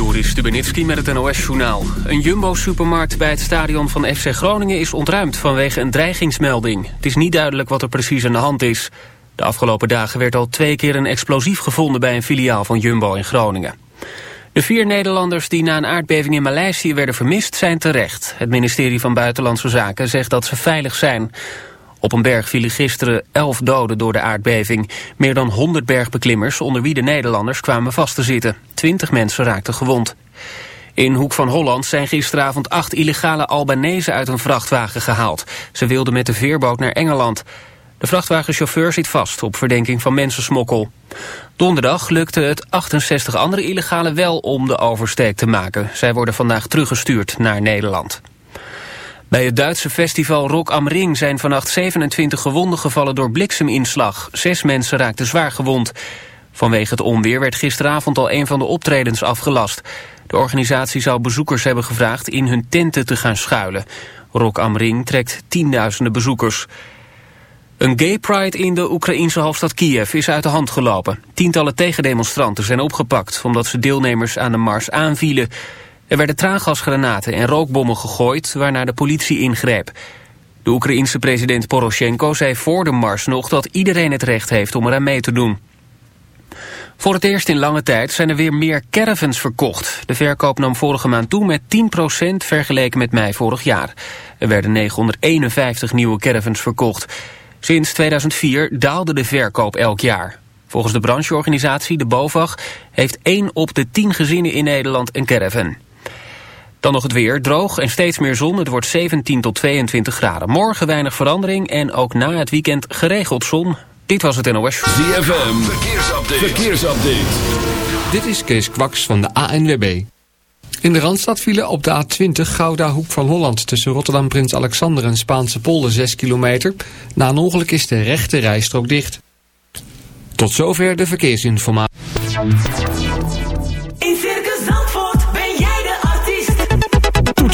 Joris Stubenitski met het NOS-journaal. Een Jumbo-supermarkt bij het stadion van FC Groningen is ontruimd vanwege een dreigingsmelding. Het is niet duidelijk wat er precies aan de hand is. De afgelopen dagen werd al twee keer een explosief gevonden bij een filiaal van Jumbo in Groningen. De vier Nederlanders die na een aardbeving in Maleisië werden vermist zijn terecht. Het ministerie van Buitenlandse Zaken zegt dat ze veilig zijn. Op een berg vielen gisteren elf doden door de aardbeving. Meer dan 100 bergbeklimmers, onder wie de Nederlanders, kwamen vast te zitten. Twintig mensen raakten gewond. In Hoek van Holland zijn gisteravond acht illegale Albanese uit een vrachtwagen gehaald. Ze wilden met de veerboot naar Engeland. De vrachtwagenchauffeur zit vast op verdenking van mensensmokkel. Donderdag lukte het 68 andere illegalen wel om de oversteek te maken. Zij worden vandaag teruggestuurd naar Nederland. Bij het Duitse festival Rock am Ring zijn vannacht 27 gewonden gevallen door blikseminslag. Zes mensen raakten zwaar gewond. Vanwege het onweer werd gisteravond al een van de optredens afgelast. De organisatie zou bezoekers hebben gevraagd in hun tenten te gaan schuilen. Rock am Ring trekt tienduizenden bezoekers. Een gay pride in de Oekraïense hoofdstad Kiev is uit de hand gelopen. Tientallen tegendemonstranten zijn opgepakt... omdat ze deelnemers aan de mars aanvielen. Er werden traangasgranaten en rookbommen gegooid... waarna de politie ingreep. De Oekraïense president Poroshenko zei voor de mars nog... dat iedereen het recht heeft om eraan mee te doen. Voor het eerst in lange tijd zijn er weer meer caravans verkocht. De verkoop nam vorige maand toe met 10% vergeleken met mei vorig jaar. Er werden 951 nieuwe caravans verkocht... Sinds 2004 daalde de verkoop elk jaar. Volgens de brancheorganisatie, de BOVAG, heeft 1 op de 10 gezinnen in Nederland een caravan. Dan nog het weer, droog en steeds meer zon. Het wordt 17 tot 22 graden. Morgen weinig verandering en ook na het weekend geregeld zon. Dit was het NOS. ZFM, verkeersupdate. verkeersupdate. Dit is Kees Kwaks van de ANWB. In de Randstad vielen op de A20 Gouda Hoek van Holland... tussen Rotterdam Prins Alexander en Spaanse polder 6 kilometer. Na een ongeluk is de rechte rijstrook dicht. Tot zover de verkeersinformatie.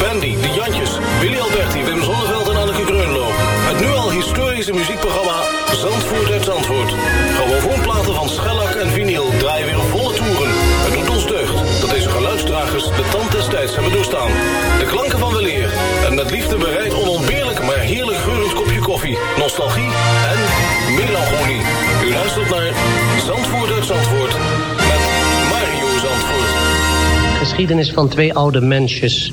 Lou Bendy, De Jantjes, Willy Alberti, Wim Zonneveld en Anneke Greunlo. Het nu al historische muziekprogramma Zandvoort uit Zandvoort. Grammofoonplaten van schellak en vinyl draaien weer volle toeren. Het doet ons deugd dat deze geluidsdragers de tand des tijds hebben doorstaan. De klanken van weleer en met liefde bereid onontbeerlijk maar heerlijk geurend kopje koffie, nostalgie en melancholie. U luistert naar Zandvoort Zandvoort met Mario Zandvoort. geschiedenis van twee oude mensjes.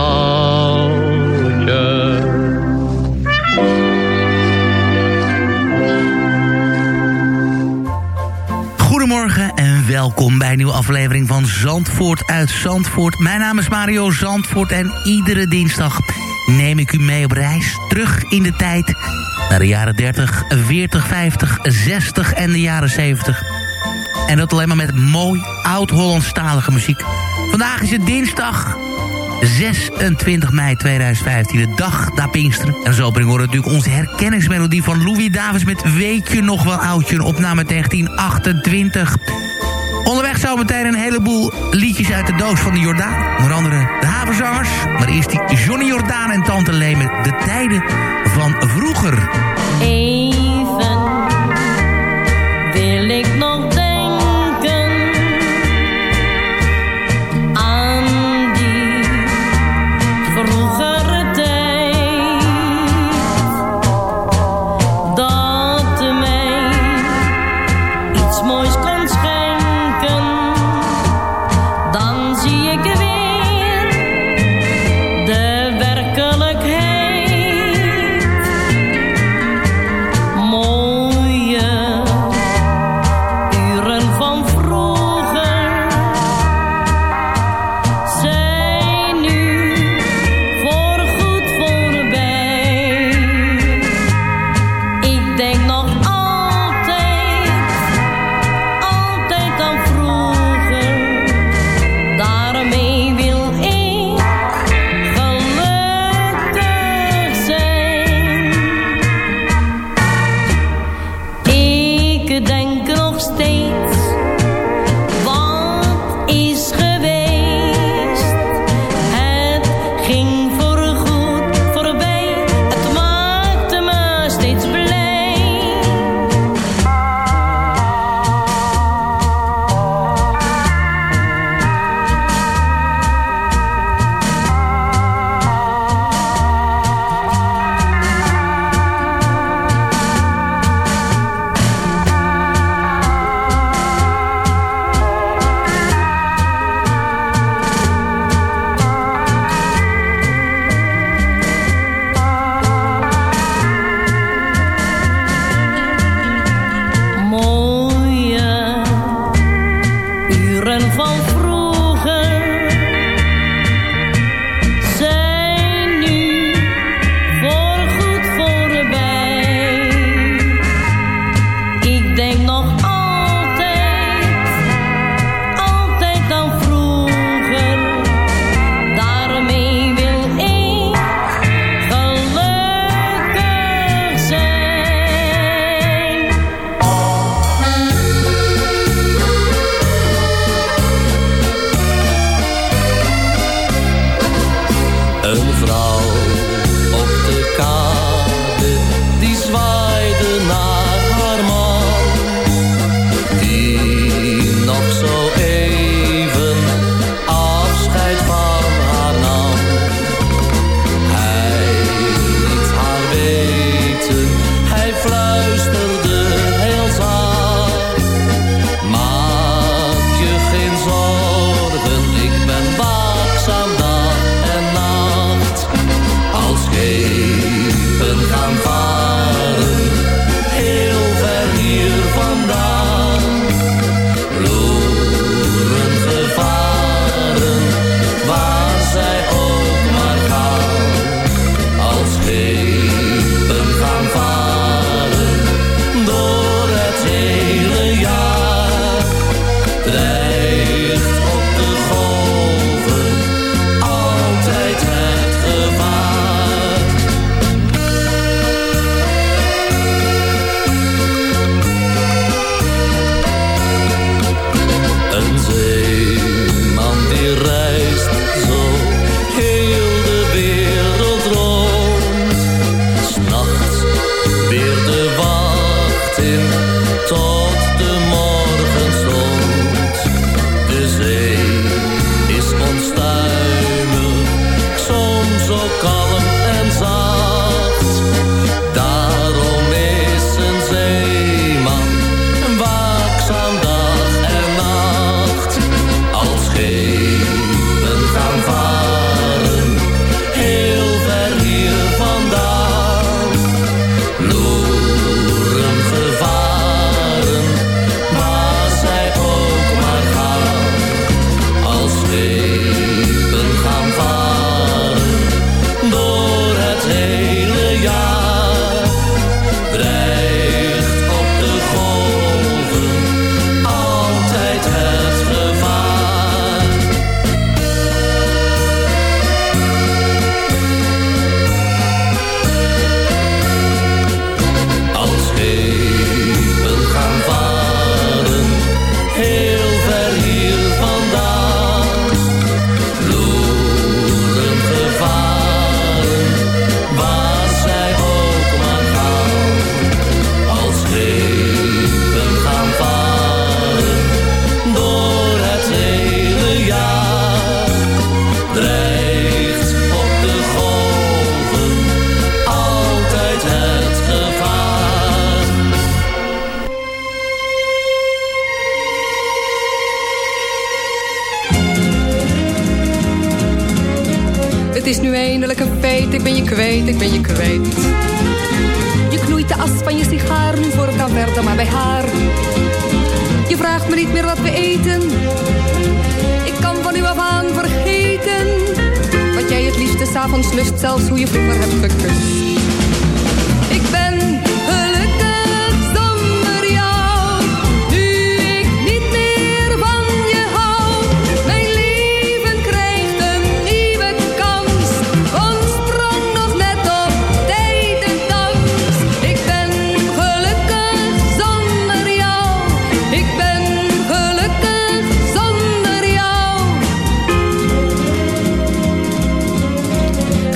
Welkom bij een nieuwe aflevering van Zandvoort uit Zandvoort. Mijn naam is Mario Zandvoort en iedere dinsdag neem ik u mee op reis terug in de tijd... naar de jaren 30, 40, 50, 60 en de jaren 70. En dat alleen maar met mooi oud-Hollandstalige muziek. Vandaag is het dinsdag 26 mei 2015, de dag na Pinksteren. En zo brengen we natuurlijk onze herkenningsmelodie van Louis Davis... met Weet je nog wel oudje, een opname 1928. Onderweg zo meteen een heleboel liedjes uit de doos van de Jordaan. Onder andere de havenzangers. Maar eerst die Johnny Jordaan en Tante Lee met de tijden van vroeger.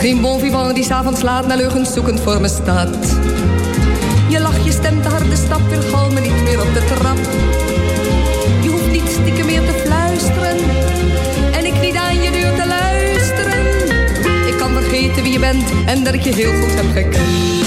Geen bon vivant die s'avonds laat naar leugens zoekend voor me staat. Je lach, je stemt de harde stap, weergal me niet meer op de trap. Je hoeft niet stiekem meer te fluisteren. En ik niet aan je deur te luisteren. Ik kan vergeten wie je bent en dat ik je heel goed heb gekend.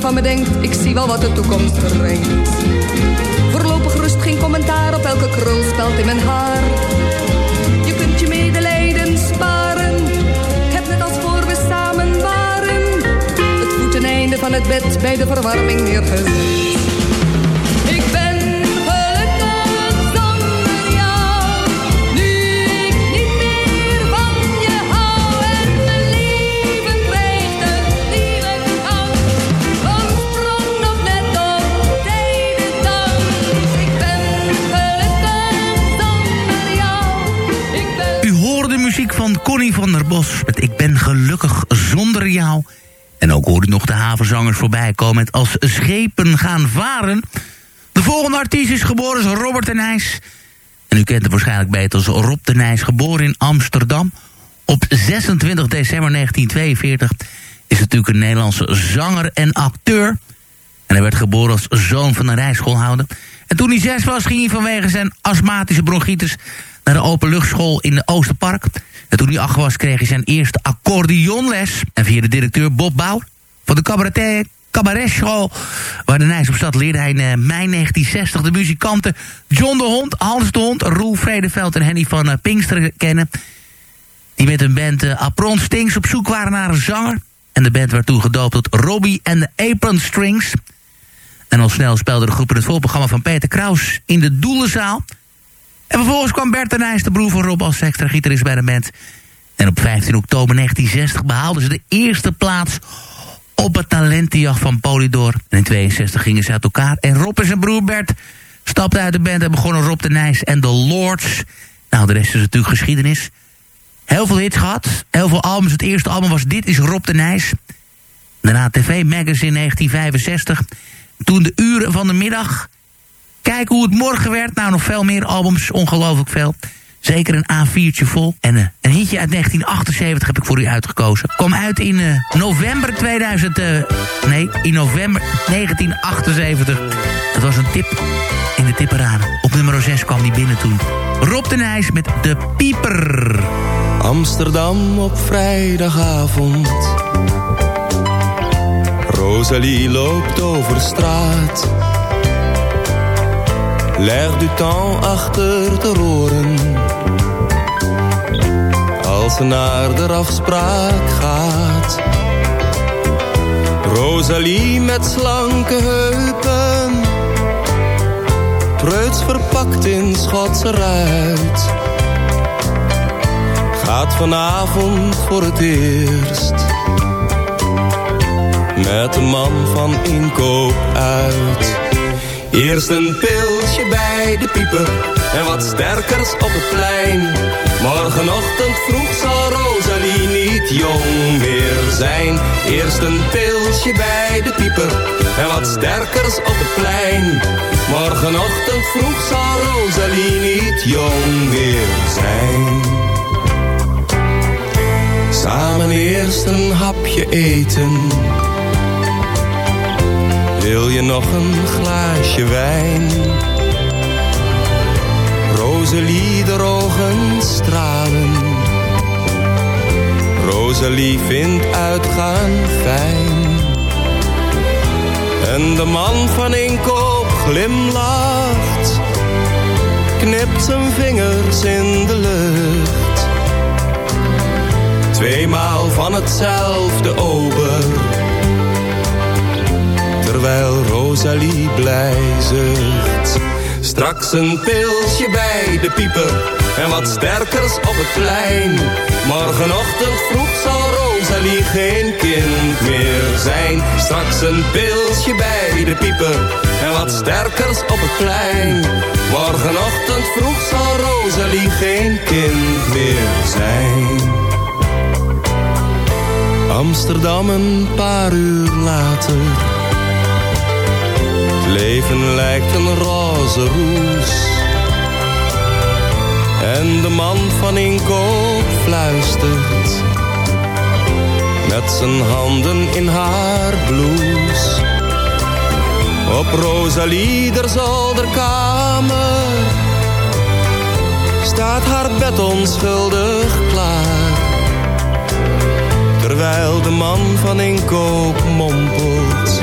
Van me denkt, ik zie wel wat de toekomst brengt. Voorlopig rust geen commentaar op elke krulspeld in mijn haar. Je kunt je medelijden sparen, ik heb net als voor we samen waren. Het voeteneinde van het bed bij de verwarming neergezet. Van der Bos met Ik ben gelukkig zonder jou. En ook hoorde nog de havenzangers voorbij komen met Als schepen gaan varen. De volgende artiest is geboren als Robert de Nijs. En u kent hem waarschijnlijk beter als Rob de Nijs, geboren in Amsterdam. Op 26 december 1942 is natuurlijk een Nederlandse zanger en acteur. En hij werd geboren als zoon van een rijschoolhouder. En toen hij zes was, ging hij vanwege zijn astmatische bronchitis... naar de openluchtschool in de Oosterpark. En toen hij acht was, kreeg hij zijn eerste accordeonles. En via de directeur Bob Bouw van de cabaret, cabaretschool... waar de Nijs op stad leerde hij in eh, mei 1960 de muzikanten... John de Hond, Hans de Hond, Roel Vredeveld en Henny van eh, Pinkster kennen... die met een band uh, Apron Stings op zoek waren naar een zanger... En de band werd toen gedoopt tot Robbie en de Apron Strings. En al snel speelde de groep in het voorprogramma van Peter Kraus in de Doelenzaal. En vervolgens kwam Bert de Nijs, de broer van Rob, als extra gitarist bij de band. En op 15 oktober 1960 behaalden ze de eerste plaats op het talentenjacht van Polydor. En in 62 gingen ze uit elkaar. En Rob en zijn broer Bert stapten uit de band en begonnen Rob de Nijs en de Lords. Nou, de rest is natuurlijk geschiedenis. Heel veel hits gehad. Heel veel albums. Het eerste album was Dit is Rob de Nijs. Daarna TV Magazine 1965. Toen de uren van de middag. Kijk hoe het morgen werd. Nou, nog veel meer albums. Ongelooflijk veel. Zeker een A4'tje vol. En uh, een hitje uit 1978 heb ik voor u uitgekozen. Kwam uit in uh, november 2000... Uh, nee, in november 1978. Dat was een tip in de tipperade. Op nummer 6 kwam die binnen toen. Rob de Nijs met De Pieper. Amsterdam op vrijdagavond. Rosalie loopt over straat. Leg du temps achter de roren. Als ze naar de afspraak gaat. Rosalie met slanke heupen. Preuts verpakt in Schotse ruit gaat vanavond voor het eerst met een man van inkoop uit. Eerst een pilsje bij de pieper en wat sterkers op het plein. Morgenochtend vroeg zal Rosalie niet jong meer zijn. Eerst een pilsje bij de pieper en wat sterkers op het plein. Morgenochtend vroeg zal Rosalie niet jong meer zijn. Samen eerst een hapje eten. Wil je nog een glaasje wijn? Rosalie, de ogen stralen. Rosalie vindt uitgaan fijn. En de man van inkoop glimlacht. Knipt zijn vingers in de lucht. Tweemaal van hetzelfde ober. Terwijl Rosalie blij zucht. Straks een pilsje bij de pieper en wat sterkers op het plein. Morgenochtend vroeg zal Rosalie geen kind meer zijn. Straks een pilsje bij de pieper en wat sterkers op het plein. Morgenochtend vroeg zal Rosalie geen kind meer zijn. Amsterdam een paar uur later leven lijkt een roze roes. En de man van inkoop fluistert. Met zijn handen in haar blouse. Op Rosalie der zolderkamer. Staat haar bed onschuldig klaar. Terwijl de man van inkoop mompelt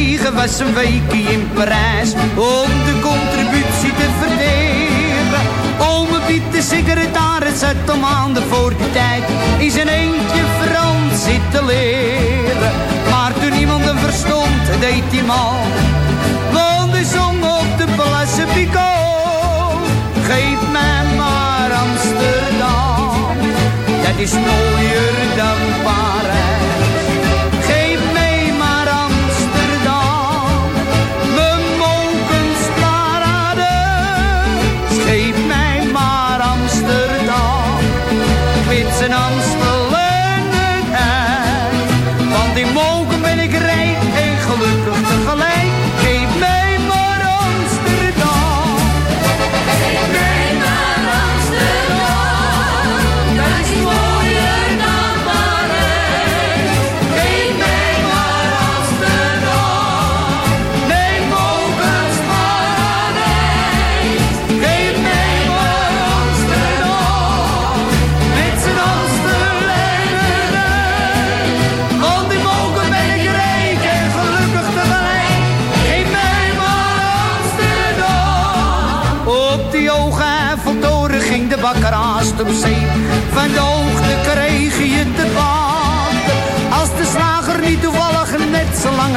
Kopenhagen was een weekje in Parijs om de contributie te verdelen. Ome Piet, de secretaris, zat om maanden voor die tijd in zijn eentje Frans zitten leren. Maar toen iemand hem verstond, deed hij mal. Want hij zong op de Place Picot. Geef mij maar Amsterdam, dat is mooier dan Parijs.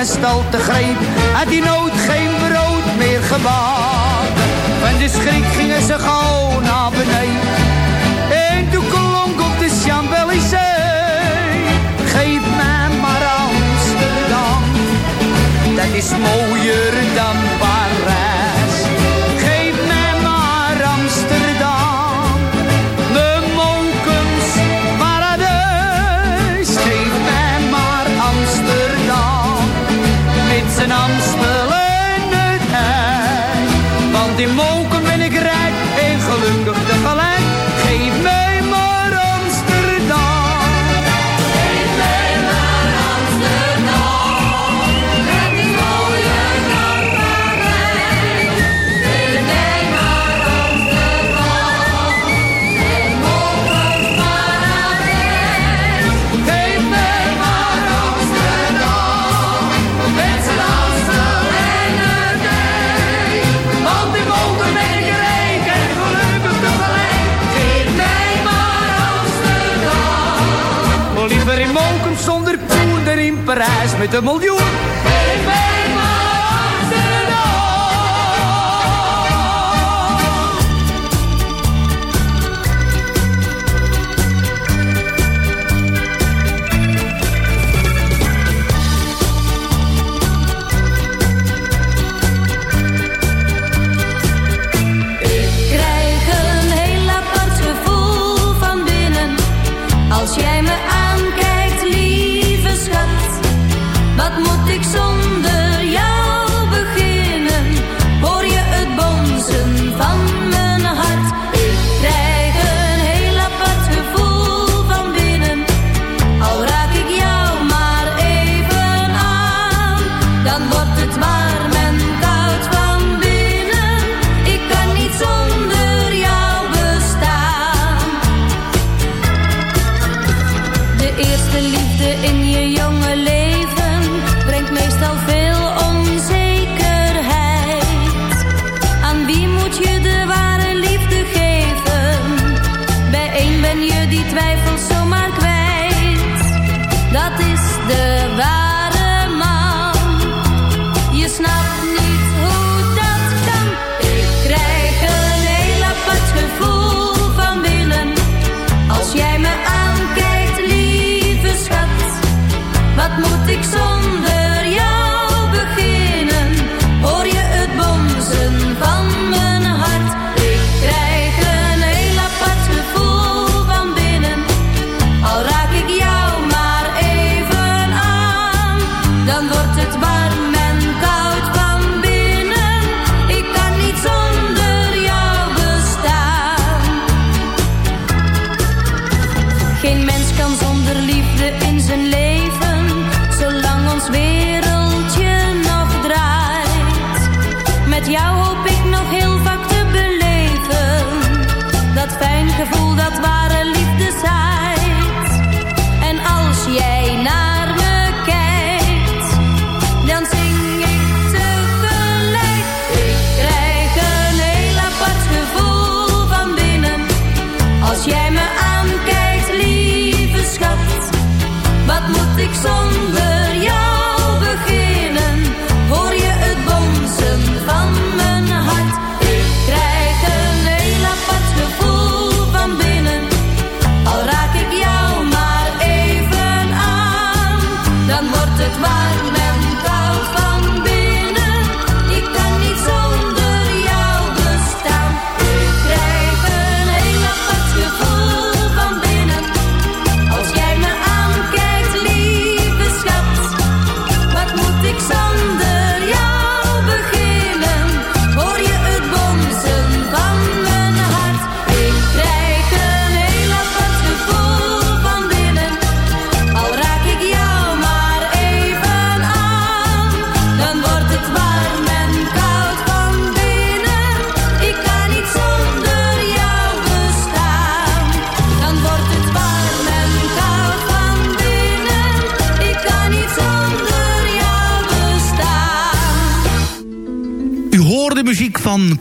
Stelte greep, had hij nooit geen brood meer gebakken. Van de schrik gingen ze gauw naar beneden. En toen klonk op de Champs-Élysées. Geef mij maar Amsterdam, dat is mooier The miljoen.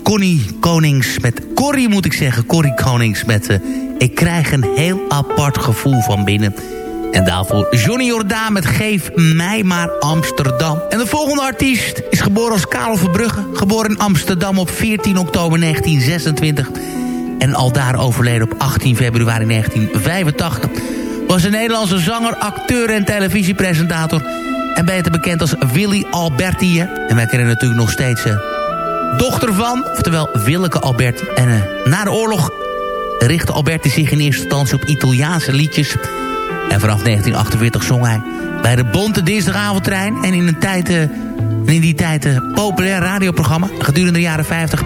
Connie Konings met... Corrie moet ik zeggen, Corrie Konings met... Uh, ik krijg een heel apart gevoel van binnen. En daarvoor Johnny Jordaan met Geef mij maar Amsterdam. En de volgende artiest is geboren als Karel Verbrugge. Geboren in Amsterdam op 14 oktober 1926. En al daar overleden op 18 februari 1985. Was een Nederlandse zanger, acteur en televisiepresentator. En beter bekend als Willy Alberti. En wij kennen natuurlijk nog steeds... Eh, dochter van, oftewel Willeke Albert, En eh, na de oorlog richtte Alberti zich in eerste instantie op Italiaanse liedjes. En vanaf 1948 zong hij bij de Bonte Dinsdagavondtrein. En in, een tijd, eh, in die tijd een populair radioprogramma. Gedurende de jaren 50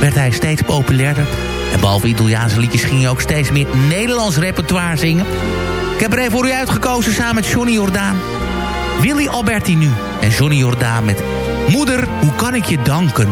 werd hij steeds populairder. En behalve Italiaanse liedjes ging hij ook steeds meer Nederlands repertoire zingen. Ik heb er even voor u uitgekozen samen met Johnny Jordaan. Willy Alberti nu en Johnny Jordaan met Moeder, hoe kan ik je danken?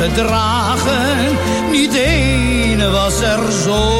Gedragen. Niet één was er zo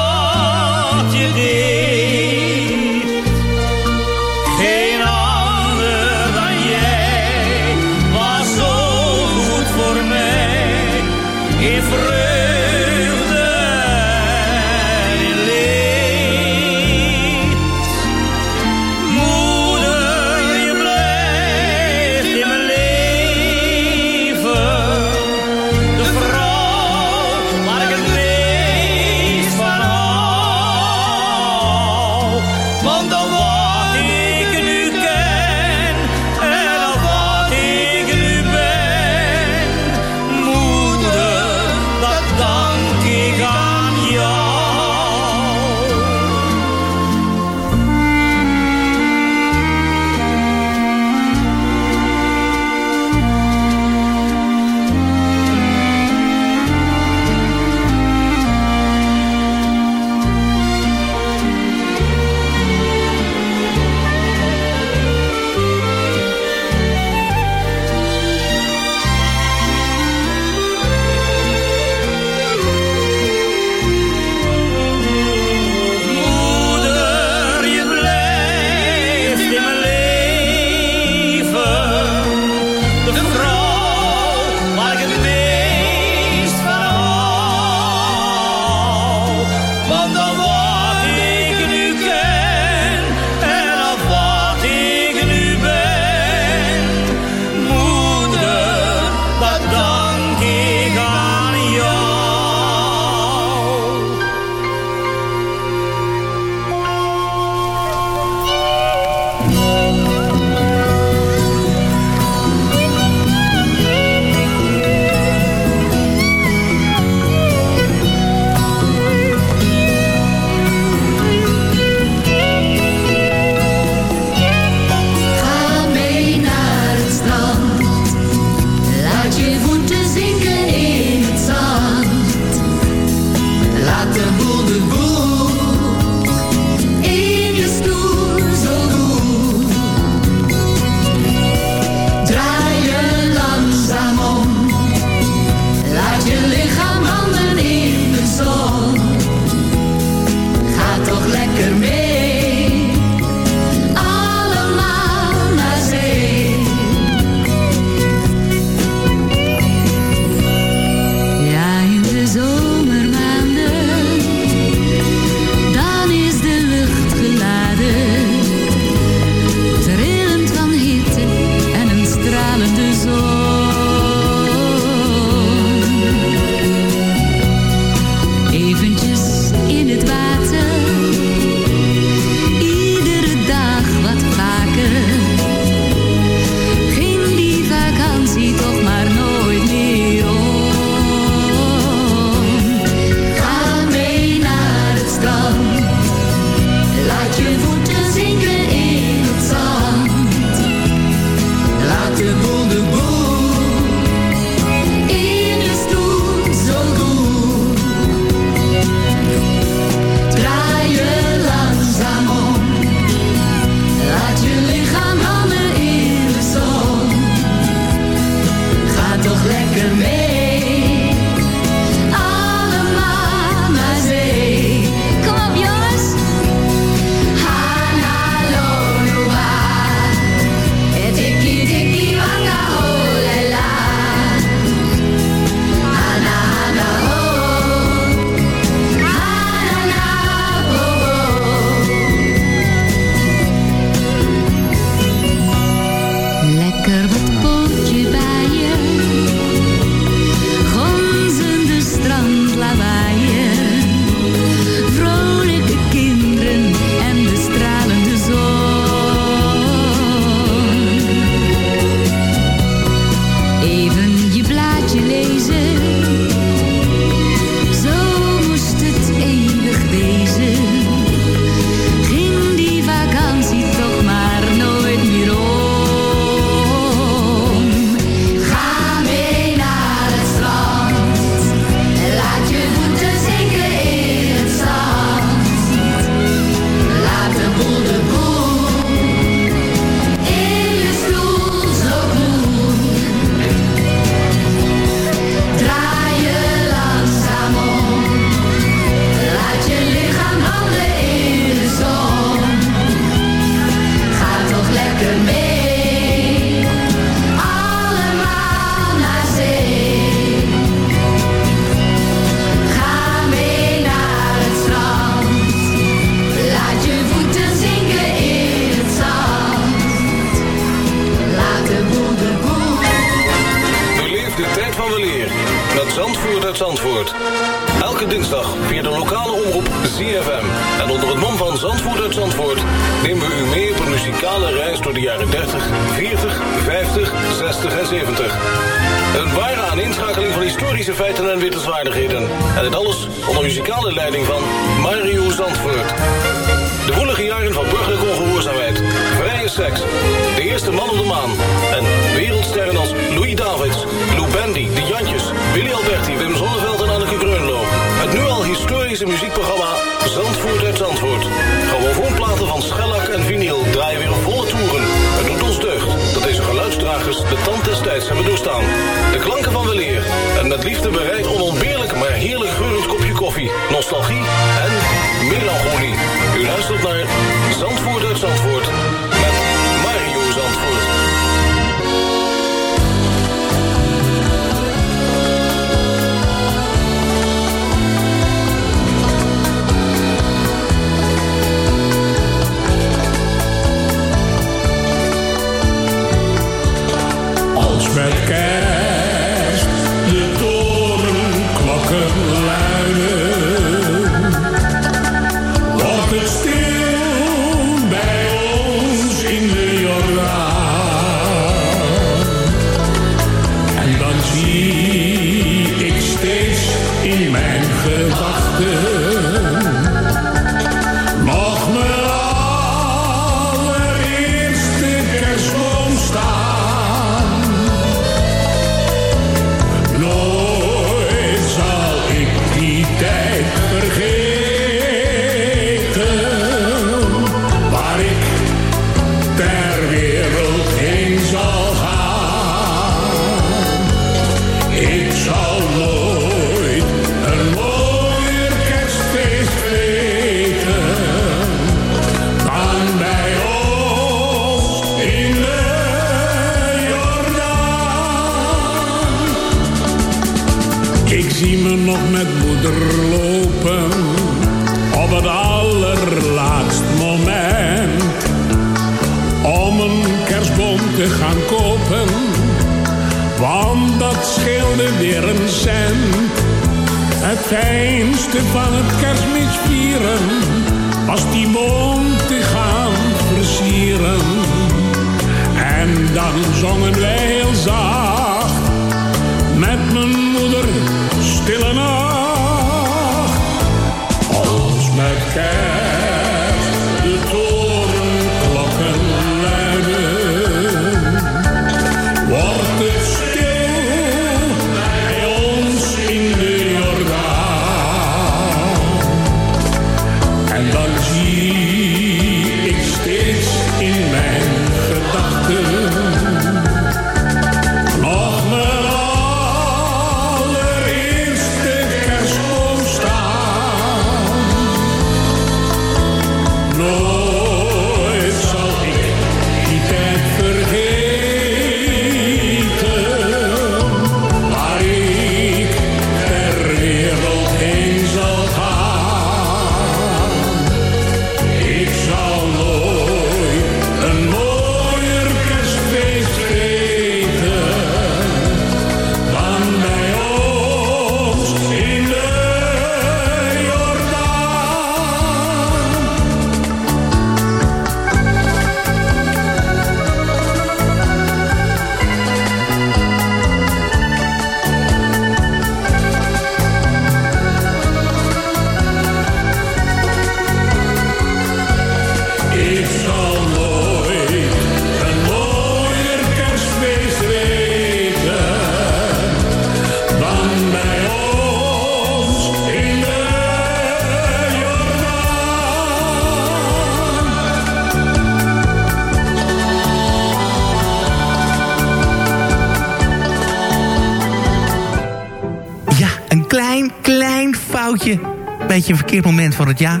U jaar.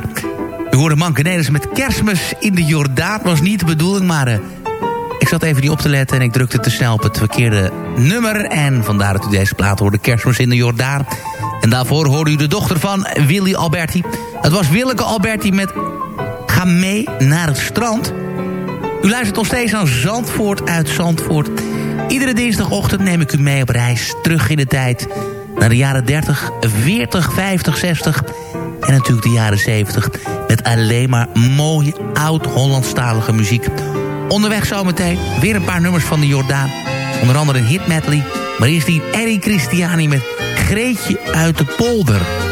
We hoorde Mankenelis met kerstmis in de Jordaan. was niet de bedoeling, maar eh, ik zat even niet op te letten... en ik drukte te snel op het verkeerde nummer. En vandaar dat u deze plaat hoorde, kerstmis in de Jordaan. En daarvoor hoorde u de dochter van Willy Alberti. Het was Willeke Alberti met Ga mee naar het strand. U luistert nog steeds aan Zandvoort uit Zandvoort. Iedere dinsdagochtend neem ik u mee op reis terug in de tijd... naar de jaren 30, 40, 50, 60 en natuurlijk de jaren 70... met alleen maar mooie oud-Hollandstalige muziek. Onderweg zometeen weer een paar nummers van de Jordaan. Onder andere een hit medley. Maar eerst die Eddie Christiani met Greetje uit de polder.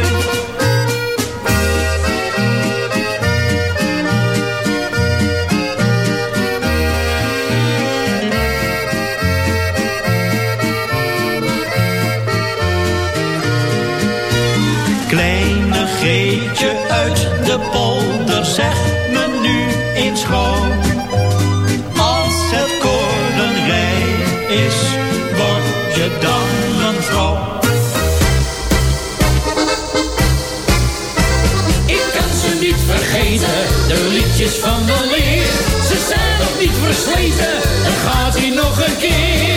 Als het korenrij is, word je dan mijn vrouw. Ik kan ze niet vergeten, de liedjes van de leer. Ze zijn nog niet versleten, het gaat hier nog een keer.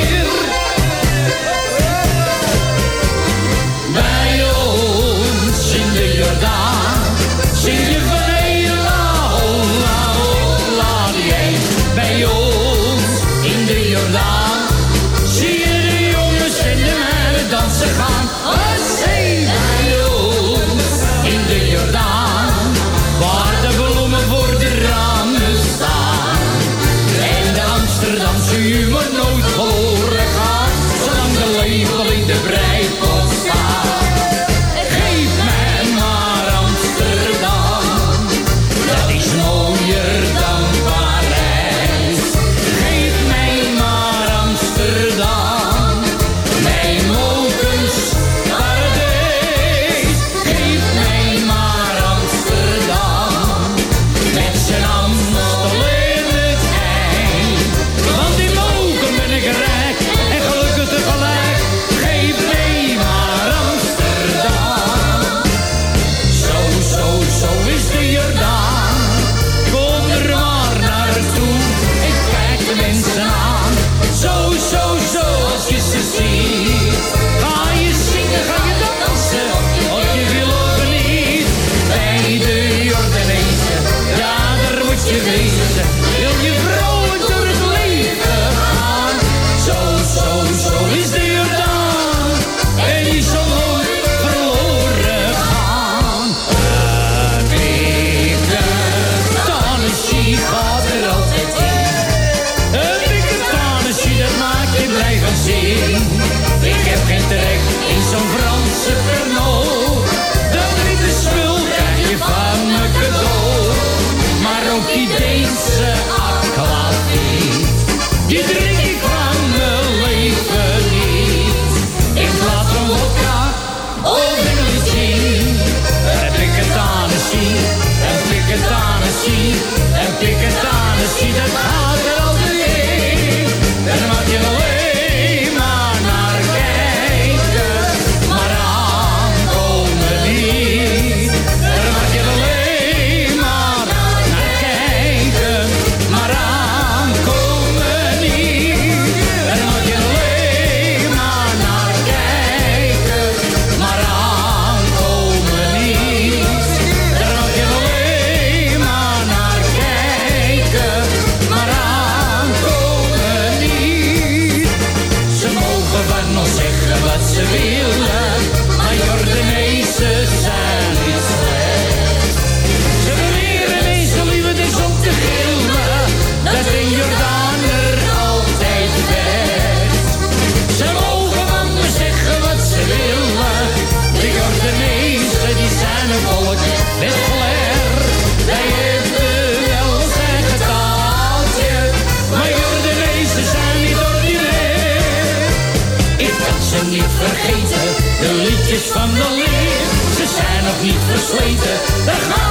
niet versleten.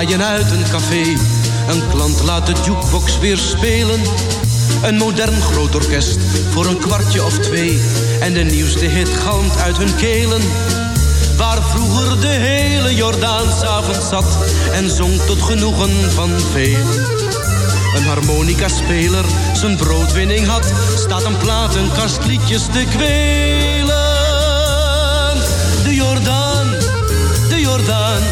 Draaien uit een café. Een klant laat de jukebox weer spelen. Een modern groot orkest voor een kwartje of twee. En de nieuwste hit galmt uit hun kelen. Waar vroeger de hele Jordaan s'avonds zat en zong tot genoegen van velen. Een harmonica-speler zijn broodwinning had, staat een platenkast liedjes te kwelen. De Jordaan, de Jordaan,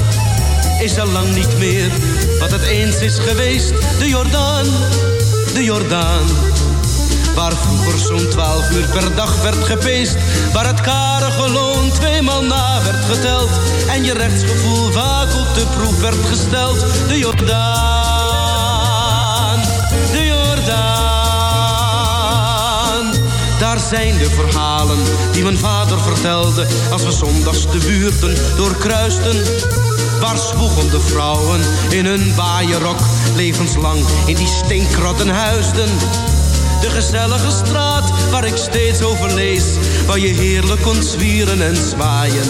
is al lang niet meer wat het eens is geweest. De Jordaan, de Jordaan. Waar vroeger zo'n twaalf uur per dag werd gepeest. Waar het karige loon tweemaal na werd geteld. En je rechtsgevoel vaak op de proef werd gesteld. De Jordaan, de Jordaan. Daar zijn de verhalen die mijn vader vertelde. Als we zondags de buurten doorkruisten. Waar zwoegende vrouwen in hun waaierok levenslang in die stinkrotten huisden. De gezellige straat waar ik steeds over lees. Waar je heerlijk kon zwieren en zwaaien.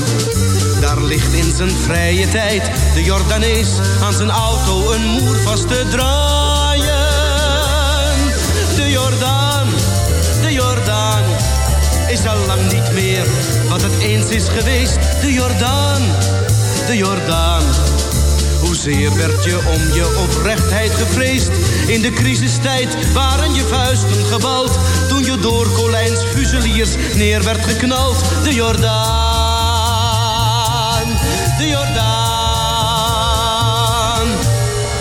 Daar ligt in zijn vrije tijd de Jordanees aan zijn auto een moer vast te draaien. De Jordaan, de Jordaan is al lang niet meer wat het eens is geweest. De Jordaan, de Jordaan. Hoezeer werd je om je oprechtheid gevreesd? In de crisistijd waren je vuisten gebald. Toen je door Colijns fuseliers neer werd geknald. De Jordaan, de Jordaan.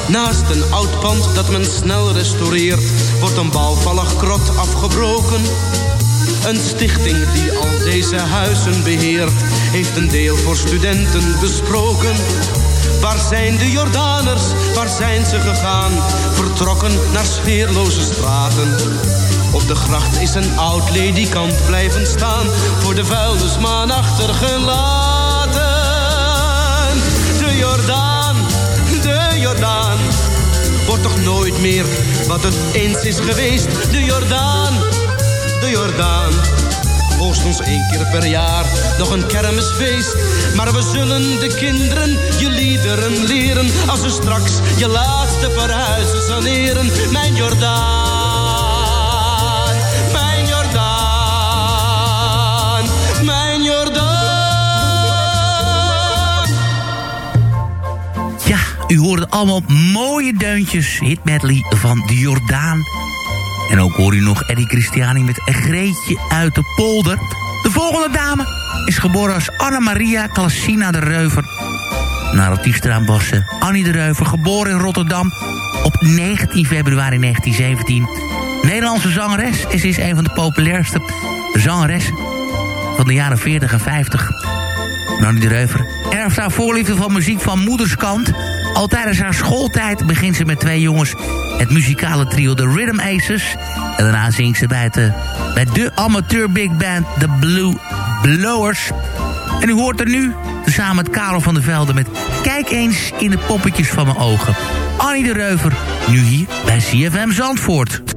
Naast een oud pand dat men snel restaureert... wordt een bouwvallig krot afgebroken... Een stichting die al deze huizen beheert, heeft een deel voor studenten besproken. Waar zijn de Jordaners, waar zijn ze gegaan? Vertrokken naar sfeerloze straten. Op de gracht is een oud ledikant blijven staan, voor de vuilnismaan achtergelaten. De Jordaan, de Jordaan, wordt toch nooit meer wat het eens is geweest. De Jordaan de Jordaan. Hoogstens één keer per jaar nog een kermisfeest. Maar we zullen de kinderen je liederen leren. Als ze straks je laatste verhuizen saneren. Mijn Jordaan, mijn Jordaan, mijn Jordaan. Ja, u hoorde allemaal mooie deuntjes. Hit medley van de Jordaan. En ook hoor u nog Eddie Christiani met een greetje uit de polder. De volgende dame is geboren als Anna-Maria Classina de Reuver. Naar artiestenaam was ze Annie de Reuver, geboren in Rotterdam op 19 februari 1917. Nederlandse zangeres en ze is een van de populairste zangeressen van de jaren 40 en 50. Annie de Reuver erft haar voorliefde van muziek van moederskant. Al tijdens haar schooltijd begint ze met twee jongens het muzikale trio The Rhythm Aces. En daarna zingt ze bij, het, eh, bij de amateur big band The Blue Blowers. En u hoort er nu, samen met Karel van der Velde... met Kijk eens in de poppetjes van mijn ogen. Annie de Reuver, nu hier bij CFM Zandvoort.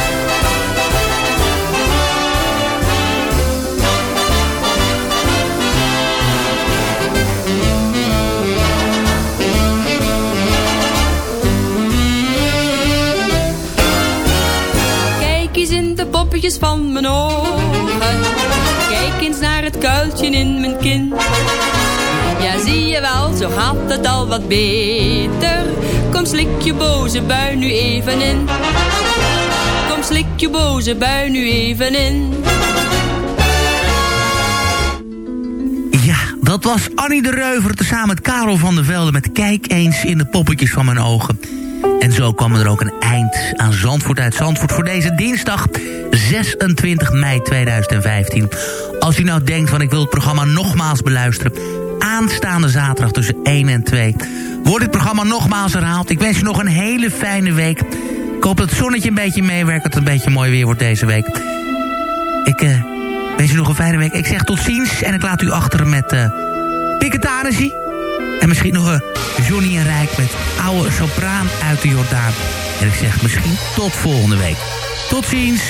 Van mijn ogen. Kijk eens naar het kuiltje in mijn kin. Ja, zie je wel, zo gaat het al wat beter. Kom, slik je boze bui nu even in. Kom, slik je boze bui nu even in. Ja, dat was Annie de Reuver tezamen met Karel van der Velde... met Kijk eens in de poppetjes van mijn ogen. En zo kwam er ook een eind aan Zandvoort uit Zandvoort... voor deze dinsdag 26 mei 2015. Als u nou denkt van ik wil het programma nogmaals beluisteren... aanstaande zaterdag tussen 1 en 2... wordt het programma nogmaals herhaald. Ik wens je nog een hele fijne week. Ik hoop dat het zonnetje een beetje meewerkt... dat het een beetje mooi weer wordt deze week. Ik eh, wens u nog een fijne week. Ik zeg tot ziens en ik laat u achter met... eh Piketanissie. En misschien nog een Johnny en Rijk met oude sopraan uit de Jordaan. En ik zeg misschien tot volgende week. Tot ziens.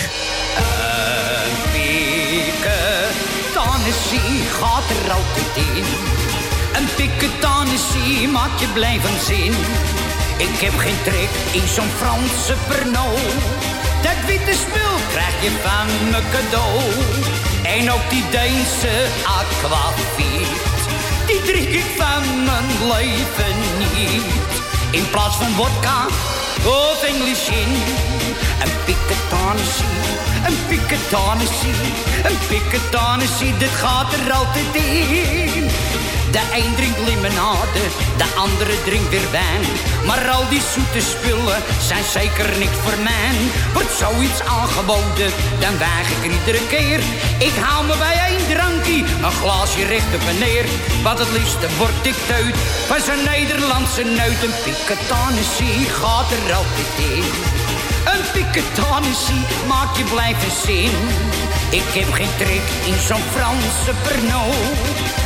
Een piketanissie gaat er altijd in. Een piketanissie maakt je blijven zin. Ik heb geen trek in zo'n Franse perno. Dat witte spul krijg je van me cadeau. En ook die Deense aquavit. Die drink ik van mijn leven niet. In plaats van vodka of English gin. Een piketanissie, een piketanissie, een piketanissie, dit gaat er altijd in. De een drinkt limonade, de andere drinkt weer wijn. Maar al die zoete spullen zijn zeker niks voor mij. Wordt zoiets aangeboden, dan weig ik er iedere keer. Ik hou me bij één drankje, een glaasje recht op neer. Wat het liefste word ik teut van zo'n Nederlandse neut. Een piketanissie gaat er altijd in. Een piketanissie maakt je blijven zin. Ik heb geen trek in zo'n Franse Pernod.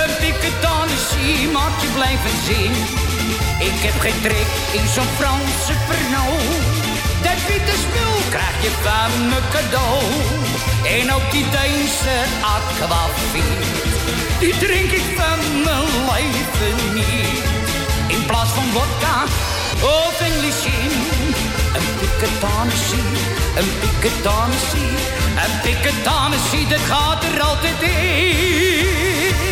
Een piketanissie maakt je blijven zin. Ik heb geen trek in zo'n Franse Pernod. Dat witte spul krijg je van me cadeau. En ook die Deense aquavit. Die drink ik van mijn leven niet. In plaats van vodka of English gin. Een piketanissie, een piketanissie, een piketanissie, dat gaat er altijd in.